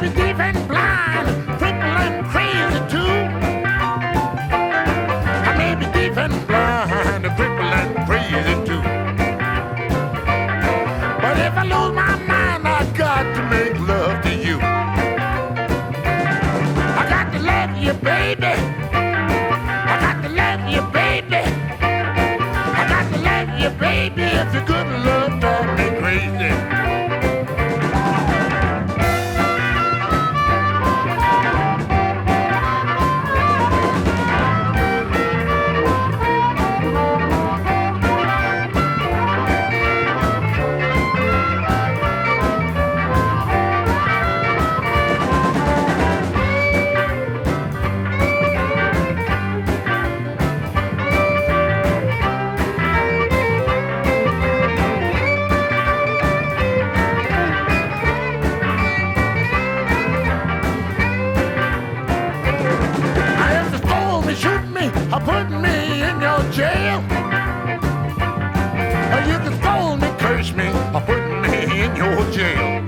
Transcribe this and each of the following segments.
be deaf and blind, crippled and crazy too. I may be deaf and blind, crippled and crazy too. But if I lose my mind, I got to make love to you. I got to love you, baby. I got to love you, baby. I got to love you, baby. If you're good love, don't be crazy. Jail. Or you can scold me, curse me, or put me in your jail.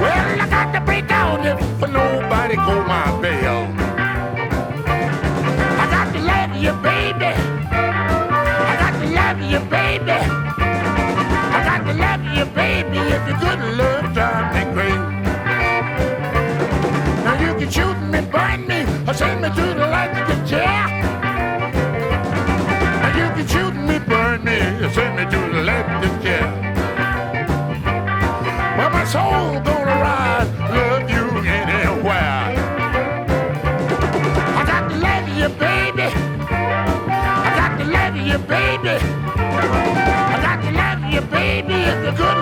Well, I got to break out if nobody go my bail. I got to love you, baby. I got to love you, baby. I got to love you, baby. If you're good love, drive me crazy. Now you can shoot me, burn me, or send me to the electric chair. Now Well, my soul gonna rise, love you anywhere. I got to love you, baby. I got to love you, baby. I got to love you, baby. If the good